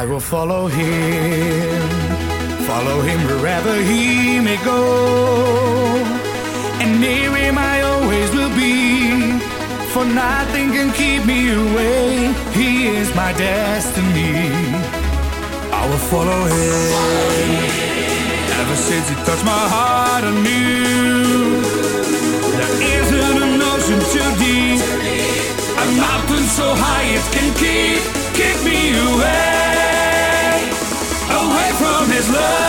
I will follow him, follow him wherever he may go. And near him I always will be, for nothing can keep me away. He is my destiny. I will follow him. Ever since he touched my heart, I knew there isn't an ocean too deep, a mountain so high it can keep. is love.